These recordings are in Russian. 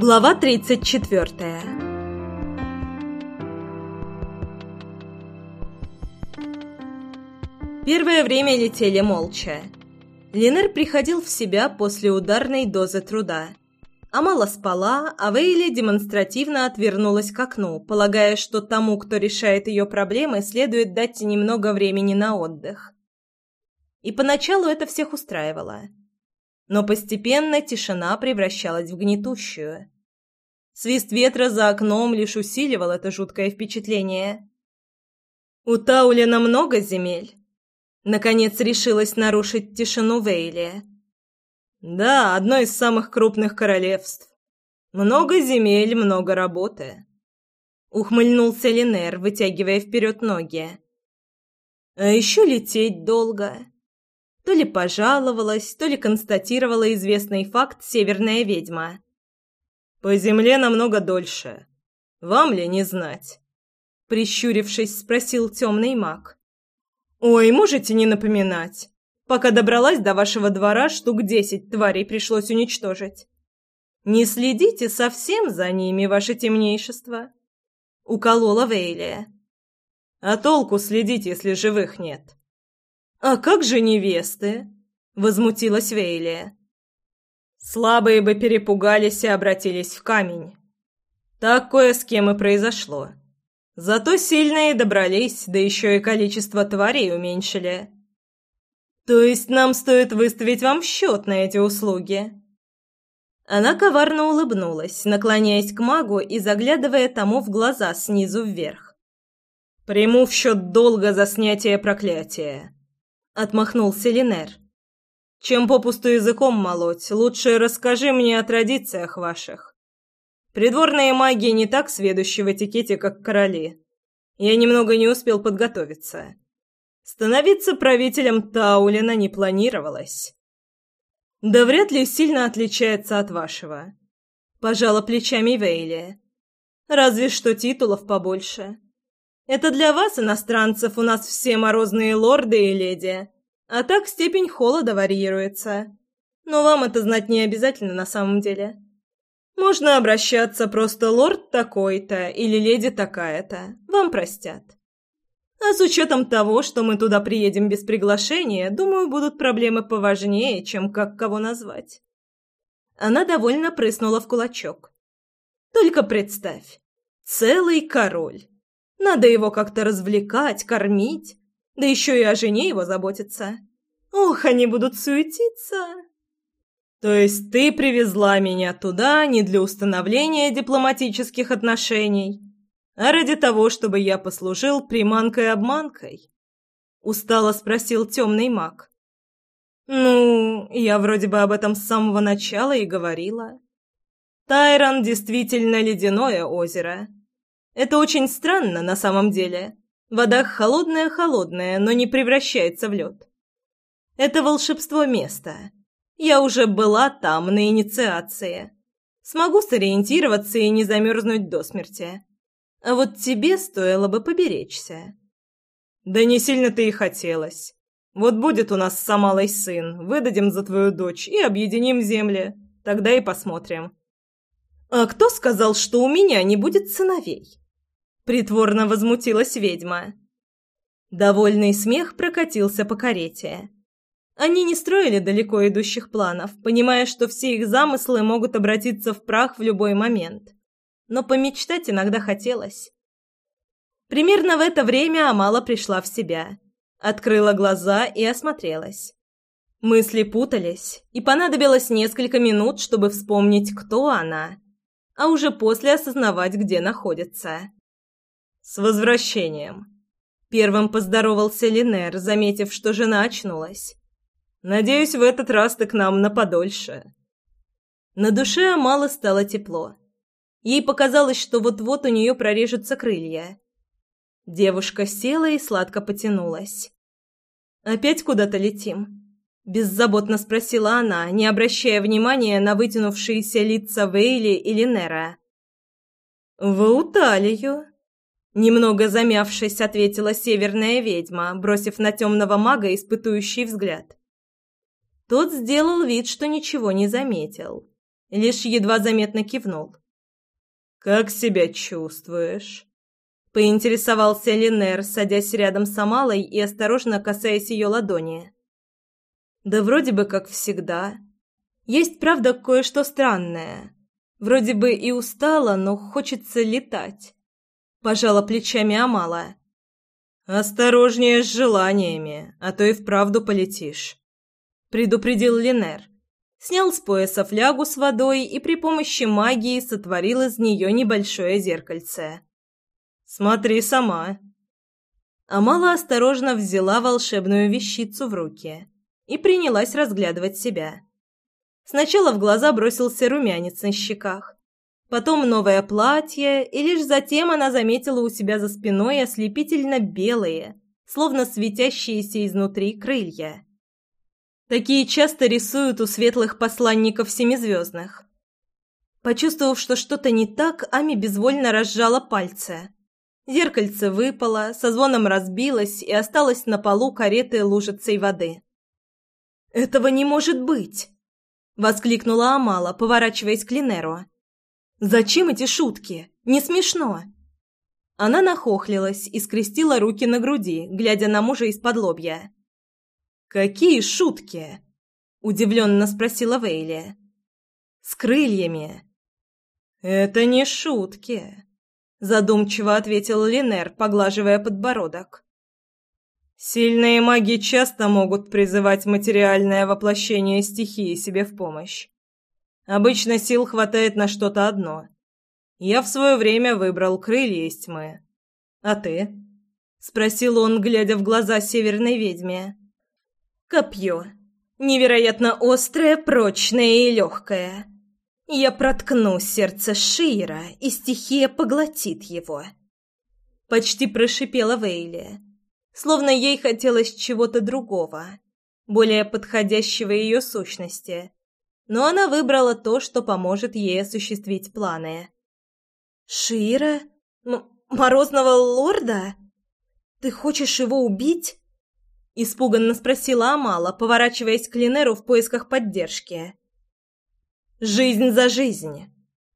Глава 34 Первое время летели молча. Ленер приходил в себя после ударной дозы труда. Амала спала, а Вейли демонстративно отвернулась к окну, полагая, что тому, кто решает ее проблемы, следует дать немного времени на отдых. И поначалу это всех устраивало. Но постепенно тишина превращалась в гнетущую. Свист ветра за окном лишь усиливал это жуткое впечатление. «У Таулина много земель?» Наконец решилась нарушить тишину Вейли. «Да, одно из самых крупных королевств. Много земель, много работы». Ухмыльнулся Линер, вытягивая вперед ноги. «А еще лететь долго». То ли пожаловалась, то ли констатировала известный факт северная ведьма. «По земле намного дольше. Вам ли не знать?» Прищурившись, спросил темный маг. «Ой, можете не напоминать. Пока добралась до вашего двора, штук десять тварей пришлось уничтожить. Не следите совсем за ними, ваше темнейшество», — уколола Вейлия. «А толку следить, если живых нет?» «А как же невесты?» — возмутилась Вейлия. Слабые бы перепугались и обратились в камень. Так кое с кем и произошло. Зато сильные добрались, да еще и количество тварей уменьшили. То есть нам стоит выставить вам счет на эти услуги?» Она коварно улыбнулась, наклоняясь к магу и заглядывая тому в глаза снизу вверх. «Приму в счет долга за снятие проклятия», — отмахнулся Линер. Чем попусту языком молоть, лучше расскажи мне о традициях ваших. Придворные маги не так сведущи в этикете, как короли. Я немного не успел подготовиться. Становиться правителем Таулина не планировалось. Да вряд ли сильно отличается от вашего. Пожала плечами Вейли. Разве что титулов побольше. Это для вас, иностранцев, у нас все морозные лорды и леди. А так степень холода варьируется. Но вам это знать не обязательно на самом деле. Можно обращаться просто лорд такой-то или леди такая-то. Вам простят. А с учетом того, что мы туда приедем без приглашения, думаю, будут проблемы поважнее, чем как кого назвать. Она довольно прыснула в кулачок. Только представь, целый король. Надо его как-то развлекать, кормить. Да еще и о жене его заботиться. Ох, они будут суетиться. То есть ты привезла меня туда не для установления дипломатических отношений, а ради того, чтобы я послужил приманкой-обманкой? Устало спросил темный маг. Ну, я вроде бы об этом с самого начала и говорила. Тайрон действительно ледяное озеро. Это очень странно на самом деле. Вода холодная-холодная, но не превращается в лед. Это волшебство места. Я уже была там на инициации. Смогу сориентироваться и не замерзнуть до смерти. А вот тебе стоило бы поберечься. Да не сильно-то и хотелось. Вот будет у нас с Амалой сын, выдадим за твою дочь и объединим земли. Тогда и посмотрим. А кто сказал, что у меня не будет сыновей? Притворно возмутилась ведьма. Довольный смех прокатился по карете. Они не строили далеко идущих планов, понимая, что все их замыслы могут обратиться в прах в любой момент. Но помечтать иногда хотелось. Примерно в это время Амала пришла в себя, открыла глаза и осмотрелась. Мысли путались, и понадобилось несколько минут, чтобы вспомнить, кто она, а уже после осознавать, где находится. «С возвращением!» Первым поздоровался Линер, заметив, что жена очнулась. «Надеюсь, в этот раз ты к нам на подольше». На душе мало стало тепло. Ей показалось, что вот-вот у нее прорежутся крылья. Девушка села и сладко потянулась. «Опять куда-то летим?» – беззаботно спросила она, не обращая внимания на вытянувшиеся лица Вейли и Линера. «В Уталию», Немного замявшись, ответила северная ведьма, бросив на темного мага испытующий взгляд. Тот сделал вид, что ничего не заметил. лишь едва заметно кивнул. «Как себя чувствуешь?» Поинтересовался Линер, садясь рядом с Амалой и осторожно касаясь ее ладони. «Да вроде бы как всегда. Есть, правда, кое-что странное. Вроде бы и устала, но хочется летать». Пожала плечами Амала. «Осторожнее с желаниями, а то и вправду полетишь», — предупредил Линер. Снял с пояса флягу с водой и при помощи магии сотворил из нее небольшое зеркальце. «Смотри сама». Амала осторожно взяла волшебную вещицу в руки и принялась разглядывать себя. Сначала в глаза бросился румянец на щеках, потом новое платье, и лишь затем она заметила у себя за спиной ослепительно белые, словно светящиеся изнутри крылья. Такие часто рисуют у светлых посланников семизвездных. Почувствовав, что что-то не так, Ами безвольно разжала пальцы. Зеркальце выпало, со звоном разбилось и осталось на полу кареты лужицей воды. «Этого не может быть!» — воскликнула Амала, поворачиваясь к Линеру. «Зачем эти шутки? Не смешно!» Она нахохлилась и скрестила руки на груди, глядя на мужа из-под лобья. «Какие шутки?» — удивленно спросила Вейли. «С крыльями». «Это не шутки», задумчиво ответил Линер, поглаживая подбородок. Сильные маги часто могут призывать материальное воплощение стихии себе в помощь. Обычно сил хватает на что-то одно. Я в свое время выбрал крылья из тьмы. А ты? спросил он, глядя в глаза северной ведьме. Копье. Невероятно острое, прочное и легкое. Я проткну сердце Шира, и стихия поглотит его. Почти прошипела Вейли, словно ей хотелось чего-то другого, более подходящего ее сущности. Но она выбрала то, что поможет ей осуществить планы. «Шира? М Морозного лорда? Ты хочешь его убить?» Испуганно спросила Амала, поворачиваясь к Линеру в поисках поддержки. Жизнь за жизнь.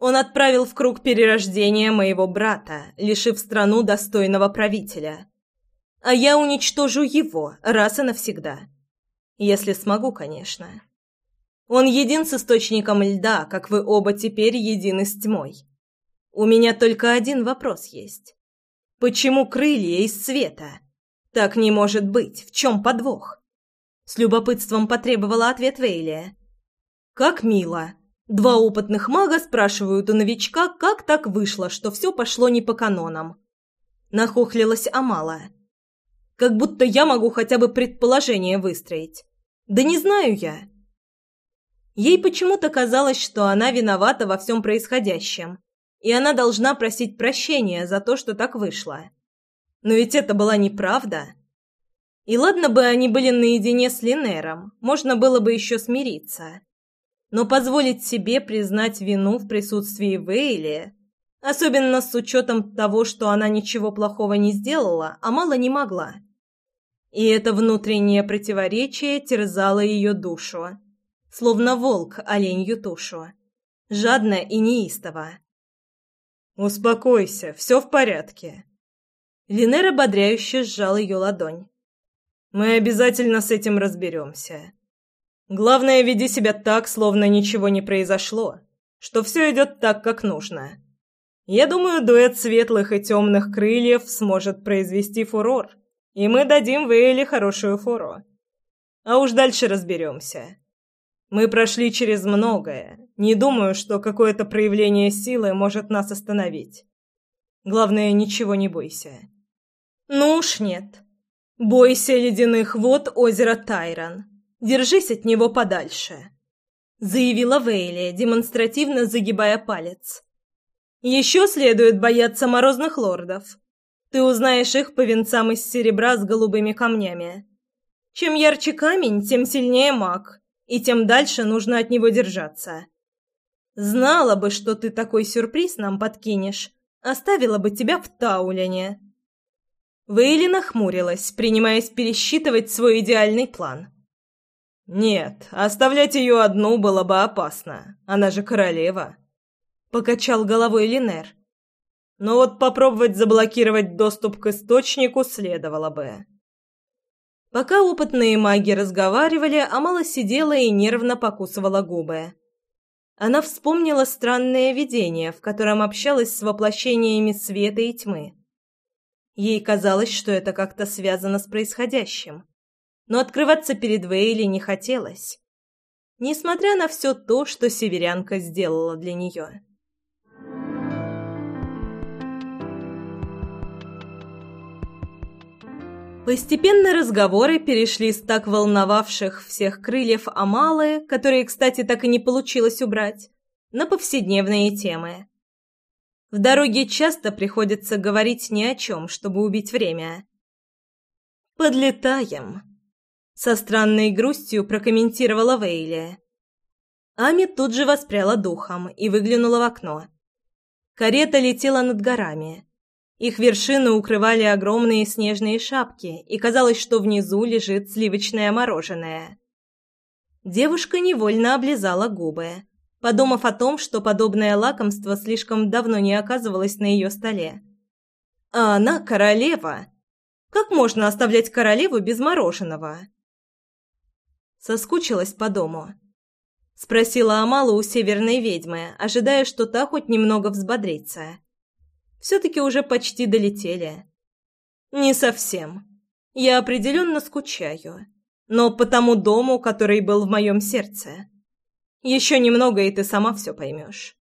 Он отправил в круг перерождения моего брата, лишив страну достойного правителя. А я уничтожу его раз и навсегда. Если смогу, конечно. Он един с источником льда, как вы оба теперь едины с тьмой. У меня только один вопрос есть. Почему крылья из света? Так не может быть. В чем подвох? С любопытством потребовала ответ Вейлия. Как мило. Два опытных мага спрашивают у новичка, как так вышло, что все пошло не по канонам. Нахохлилась Амала. Как будто я могу хотя бы предположение выстроить. Да не знаю я. Ей почему-то казалось, что она виновата во всем происходящем, и она должна просить прощения за то, что так вышло. Но ведь это была неправда. И ладно бы они были наедине с Линером, можно было бы еще смириться но позволить себе признать вину в присутствии Вейли, особенно с учетом того, что она ничего плохого не сделала, а мало не могла. И это внутреннее противоречие терзало ее душу, словно волк оленью тушу, жадно и неистово. «Успокойся, все в порядке». Линер ободряюще сжал ее ладонь. «Мы обязательно с этим разберемся. Главное, веди себя так, словно ничего не произошло, что все идет так, как нужно. Я думаю, дуэт светлых и темных крыльев сможет произвести фурор, и мы дадим Вейле хорошую фору. А уж дальше разберемся. Мы прошли через многое. Не думаю, что какое-то проявление силы может нас остановить. Главное, ничего не бойся. Ну уж нет. Бойся ледяных вод озера Тайран. Держись от него подальше», — заявила Вейли, демонстративно загибая палец. «Еще следует бояться морозных лордов. Ты узнаешь их по венцам из серебра с голубыми камнями. Чем ярче камень, тем сильнее маг, и тем дальше нужно от него держаться. Знала бы, что ты такой сюрприз нам подкинешь, оставила бы тебя в Таулине». Вейли нахмурилась, принимаясь пересчитывать свой идеальный план — «Нет, оставлять ее одну было бы опасно. Она же королева», — покачал головой Линер. «Но вот попробовать заблокировать доступ к источнику следовало бы». Пока опытные маги разговаривали, Амала сидела и нервно покусывала губы. Она вспомнила странное видение, в котором общалась с воплощениями света и тьмы. Ей казалось, что это как-то связано с происходящим но открываться перед Вейли не хотелось, несмотря на все то, что северянка сделала для нее. Постепенно разговоры перешли с так волновавших всех крыльев Амалы, которые, кстати, так и не получилось убрать, на повседневные темы. В дороге часто приходится говорить ни о чем, чтобы убить время. «Подлетаем», со странной грустью прокомментировала Вейли. Ами тут же воспряла духом и выглянула в окно. Карета летела над горами. Их вершины укрывали огромные снежные шапки, и казалось, что внизу лежит сливочное мороженое. Девушка невольно облизала губы, подумав о том, что подобное лакомство слишком давно не оказывалось на ее столе. А она королева. Как можно оставлять королеву без мороженого? Соскучилась по дому?» Спросила Амала у северной ведьмы, ожидая, что та хоть немного взбодрится. Все-таки уже почти долетели. «Не совсем. Я определенно скучаю. Но по тому дому, который был в моем сердце. Еще немного, и ты сама все поймешь».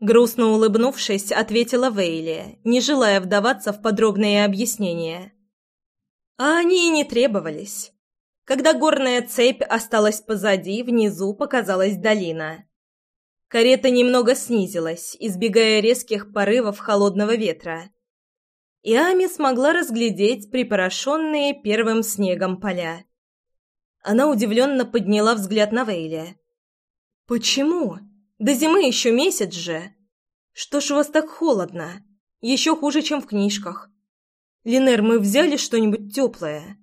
Грустно улыбнувшись, ответила Вейли, не желая вдаваться в подробные объяснения. А они и не требовались. Когда горная цепь осталась позади, внизу показалась долина. Карета немного снизилась, избегая резких порывов холодного ветра. И Ами смогла разглядеть припорошенные первым снегом поля. Она удивленно подняла взгляд на Вейли. «Почему? До зимы еще месяц же! Что ж у вас так холодно? Еще хуже, чем в книжках. Линер, мы взяли что-нибудь теплое?»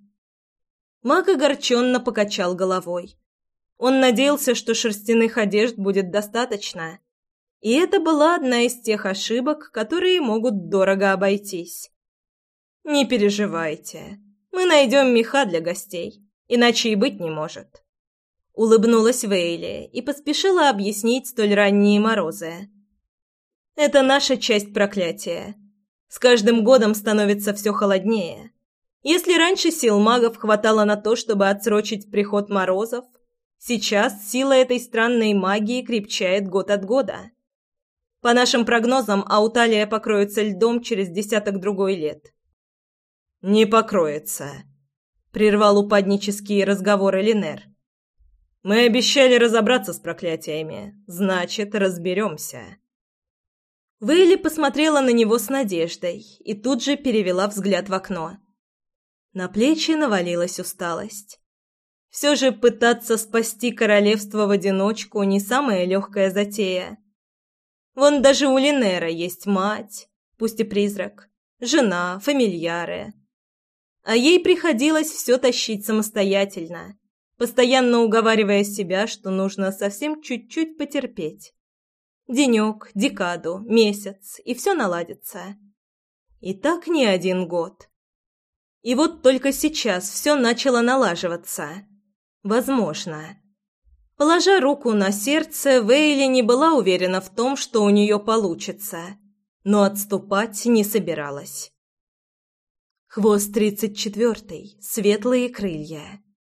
Маг огорченно покачал головой. Он надеялся, что шерстяных одежд будет достаточно. И это была одна из тех ошибок, которые могут дорого обойтись. «Не переживайте. Мы найдем меха для гостей. Иначе и быть не может». Улыбнулась Вейли и поспешила объяснить столь ранние морозы. «Это наша часть проклятия. С каждым годом становится все холоднее. Если раньше сил магов хватало на то, чтобы отсрочить приход морозов, сейчас сила этой странной магии крепчает год от года. По нашим прогнозам, Ауталия покроется льдом через десяток-другой лет. «Не покроется», — прервал упаднические разговоры Линер. «Мы обещали разобраться с проклятиями, значит, разберемся». Вейли посмотрела на него с надеждой и тут же перевела взгляд в окно. На плечи навалилась усталость. Все же пытаться спасти королевство в одиночку не самая легкая затея. Вон даже у Линера есть мать, пусть и призрак, жена, фамильяры. А ей приходилось все тащить самостоятельно, постоянно уговаривая себя, что нужно совсем чуть-чуть потерпеть. Денек, декаду, месяц, и все наладится. И так не один год. И вот только сейчас все начало налаживаться. Возможно. Положа руку на сердце, Вейли не была уверена в том, что у нее получится, но отступать не собиралась. Хвост тридцать четвертый. Светлые крылья.